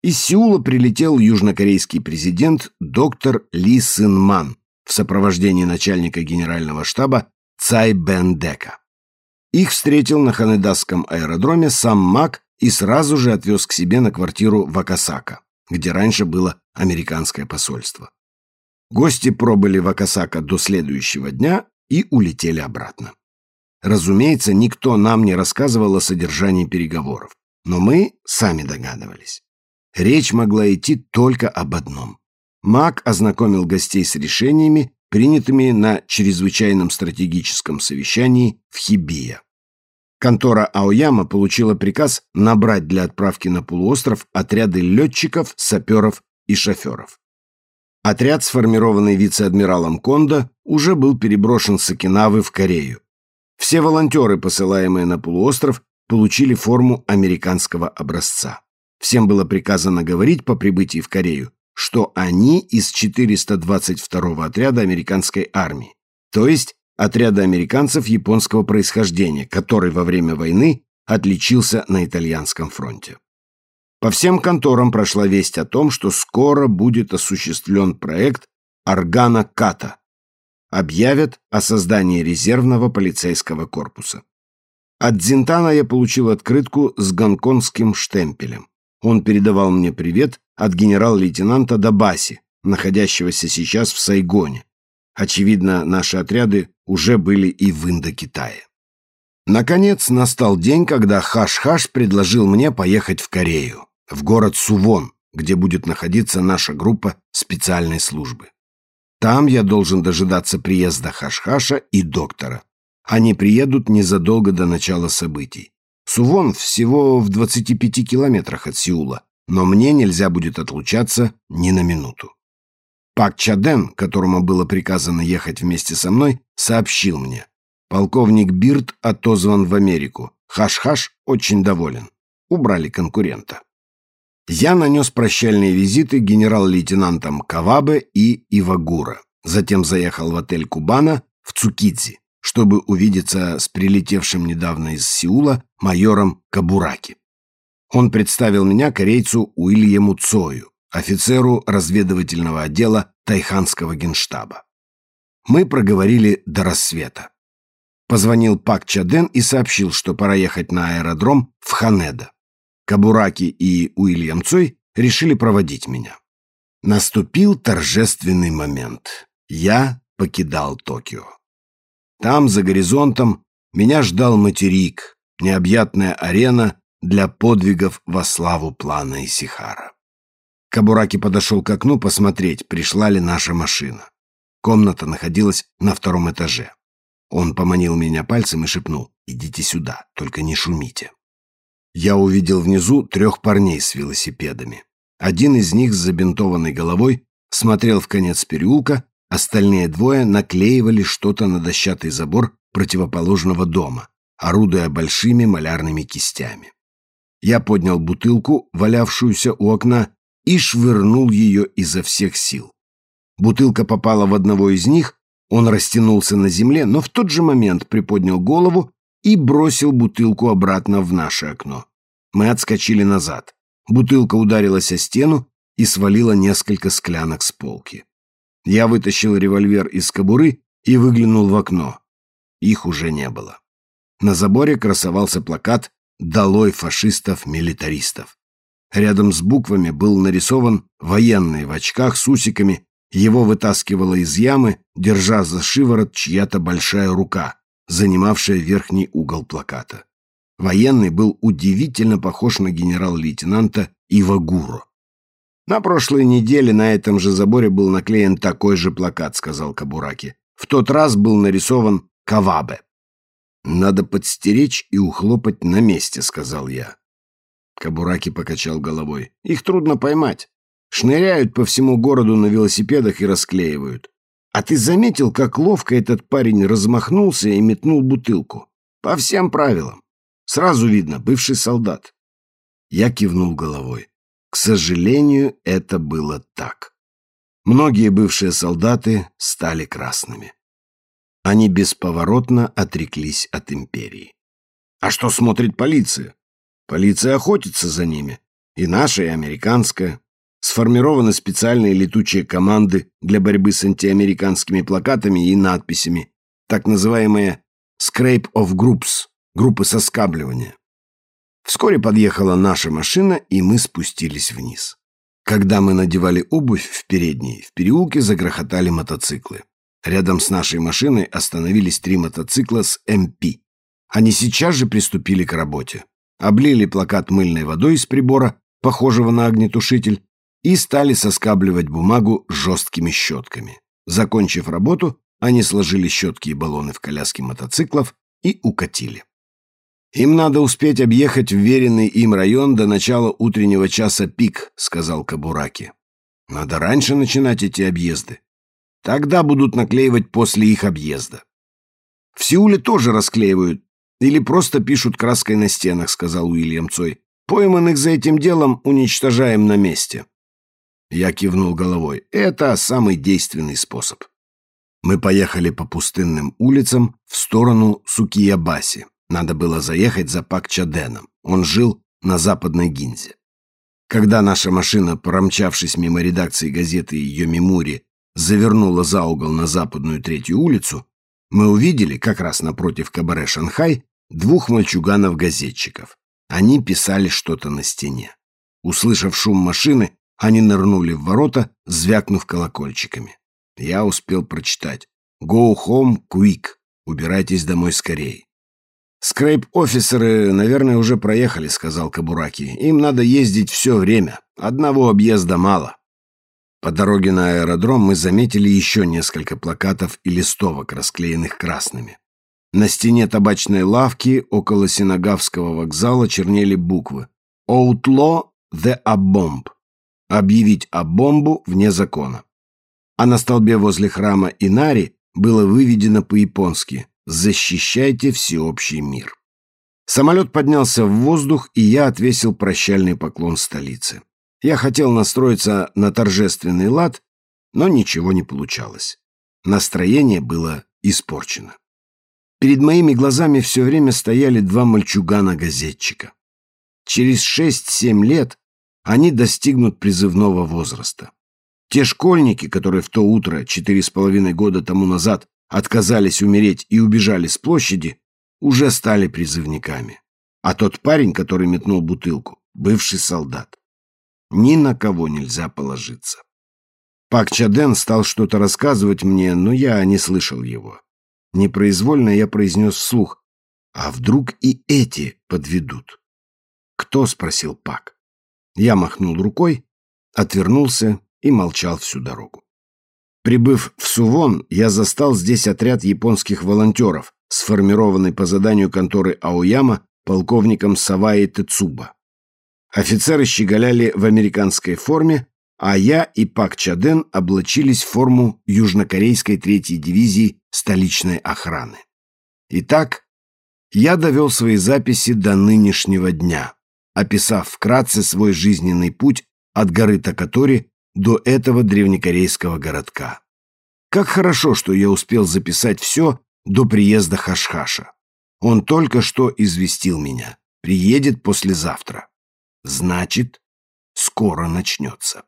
Из Сеула прилетел южнокорейский президент доктор Ли Сын Ман в сопровождении начальника генерального штаба Цай Бен Дека. Их встретил на Ханедасском аэродроме сам Мак и сразу же отвез к себе на квартиру в Акасака, где раньше было американское посольство. Гости пробыли в Акасака до следующего дня и улетели обратно. Разумеется, никто нам не рассказывал о содержании переговоров, но мы сами догадывались. Речь могла идти только об одном. Мак ознакомил гостей с решениями, принятыми на чрезвычайном стратегическом совещании в Хибия. Контора Аояма получила приказ набрать для отправки на полуостров отряды летчиков, саперов и шоферов. Отряд, сформированный вице-адмиралом Кондо, уже был переброшен с Окинавы в Корею. Все волонтеры, посылаемые на полуостров, получили форму американского образца. Всем было приказано говорить по прибытии в Корею, что они из 422-го отряда американской армии, то есть отряда американцев японского происхождения, который во время войны отличился на итальянском фронте. По всем конторам прошла весть о том, что скоро будет осуществлен проект Органа Ката. Объявят о создании резервного полицейского корпуса. От Дзинтана я получил открытку с гонконгским штемпелем. Он передавал мне привет от генерал-лейтенанта Дабаси, находящегося сейчас в Сайгоне. Очевидно, наши отряды уже были и в Индокитае. Наконец настал день, когда Хаш-Хаш предложил мне поехать в Корею в город Сувон, где будет находиться наша группа специальной службы. Там я должен дожидаться приезда Хашхаша и доктора. Они приедут незадолго до начала событий. Сувон всего в 25 километрах от Сеула, но мне нельзя будет отлучаться ни на минуту. Пак Чаден, которому было приказано ехать вместе со мной, сообщил мне. Полковник Бирд отозван в Америку. Хаш-Хаш очень доволен. Убрали конкурента я нанес прощальные визиты генерал-лейтенантам Кавабе и Ивагура. Затем заехал в отель Кубана в Цукидзи, чтобы увидеться с прилетевшим недавно из Сеула майором Кабураки. Он представил меня корейцу Уильяму Цою, офицеру разведывательного отдела Тайханского генштаба. Мы проговорили до рассвета. Позвонил Пак Чаден и сообщил, что пора ехать на аэродром в Ханеда. Кабураки и Уильям Цой решили проводить меня. Наступил торжественный момент. Я покидал Токио. Там, за горизонтом, меня ждал материк, необъятная арена для подвигов во славу плана Исихара. Кабураки подошел к окну посмотреть, пришла ли наша машина. Комната находилась на втором этаже. Он поманил меня пальцем и шепнул «Идите сюда, только не шумите». Я увидел внизу трех парней с велосипедами. Один из них с забинтованной головой смотрел в конец переулка, остальные двое наклеивали что-то на дощатый забор противоположного дома, орудуя большими малярными кистями. Я поднял бутылку, валявшуюся у окна, и швырнул ее изо всех сил. Бутылка попала в одного из них, он растянулся на земле, но в тот же момент приподнял голову и бросил бутылку обратно в наше окно. Мы отскочили назад. Бутылка ударилась о стену и свалила несколько склянок с полки. Я вытащил револьвер из кобуры и выглянул в окно. Их уже не было. На заборе красовался плакат «Долой фашистов-милитаристов». Рядом с буквами был нарисован военный в очках с усиками, его вытаскивала из ямы, держа за шиворот чья-то большая рука, занимавшая верхний угол плаката. Военный был удивительно похож на генерал-лейтенанта Ивагуро. «На прошлой неделе на этом же заборе был наклеен такой же плакат», — сказал Кабураки. «В тот раз был нарисован Кавабе». «Надо подстеречь и ухлопать на месте», — сказал я. Кабураки покачал головой. «Их трудно поймать. Шныряют по всему городу на велосипедах и расклеивают. А ты заметил, как ловко этот парень размахнулся и метнул бутылку? По всем правилам. Сразу видно, бывший солдат. Я кивнул головой. К сожалению, это было так. Многие бывшие солдаты стали красными. Они бесповоротно отреклись от империи. А что смотрит полиция? Полиция охотится за ними. И наша, и американская. Сформированы специальные летучие команды для борьбы с антиамериканскими плакатами и надписями, так называемые «scrape of groups» — группы соскабливания. Вскоре подъехала наша машина, и мы спустились вниз. Когда мы надевали обувь в передней, в переулке загрохотали мотоциклы. Рядом с нашей машиной остановились три мотоцикла с МП. Они сейчас же приступили к работе. Облили плакат мыльной водой из прибора, похожего на огнетушитель, и стали соскабливать бумагу жесткими щетками. Закончив работу, они сложили щетки и баллоны в коляске мотоциклов и укатили. «Им надо успеть объехать вверенный им район до начала утреннего часа пик», — сказал Кабураки. «Надо раньше начинать эти объезды. Тогда будут наклеивать после их объезда». «В Сеуле тоже расклеивают. Или просто пишут краской на стенах», — сказал Уильям Цой. «Пойманных за этим делом уничтожаем на месте». Я кивнул головой. «Это самый действенный способ». Мы поехали по пустынным улицам в сторону Сукиябаси. Надо было заехать за Пак Чаденом. Он жил на западной Гинзе. Когда наша машина, промчавшись мимо редакции газеты Йомимури, завернула за угол на западную третью улицу, мы увидели, как раз напротив кабаре «Шанхай», двух мальчуганов-газетчиков. Они писали что-то на стене. Услышав шум машины, они нырнули в ворота, звякнув колокольчиками. Я успел прочитать «Go home quick» — «Убирайтесь домой скорее». «Скрейп-офисеры, наверное, уже проехали», — сказал Кабураки. «Им надо ездить все время. Одного объезда мало». По дороге на аэродром мы заметили еще несколько плакатов и листовок, расклеенных красными. На стене табачной лавки около Синагавского вокзала чернели буквы «Outlaw the a bomb» — «Объявить о бомбу вне закона». А на столбе возле храма Инари было выведено по-японски Защищайте всеобщий мир. Самолет поднялся в воздух, и я отвесил прощальный поклон столице. Я хотел настроиться на торжественный лад, но ничего не получалось. Настроение было испорчено. Перед моими глазами все время стояли два мальчугана-газетчика. Через шесть-семь лет они достигнут призывного возраста. Те школьники, которые в то утро, четыре с половиной года тому назад, отказались умереть и убежали с площади, уже стали призывниками. А тот парень, который метнул бутылку, бывший солдат. Ни на кого нельзя положиться. Пак Чаден стал что-то рассказывать мне, но я не слышал его. Непроизвольно я произнес вслух. А вдруг и эти подведут? «Кто?» — спросил Пак. Я махнул рукой, отвернулся и молчал всю дорогу. Прибыв в Сувон, я застал здесь отряд японских волонтеров, сформированный по заданию конторы Аояма полковником Саваи Тецуба. Офицеры щеголяли в американской форме, а я и Пак Чаден облачились в форму южнокорейской третьей дивизии столичной охраны. Итак, я довел свои записи до нынешнего дня, описав вкратце свой жизненный путь от горы Такатори до этого древнекорейского городка. Как хорошо, что я успел записать все до приезда Хашхаша. Он только что известил меня. Приедет послезавтра. Значит, скоро начнется.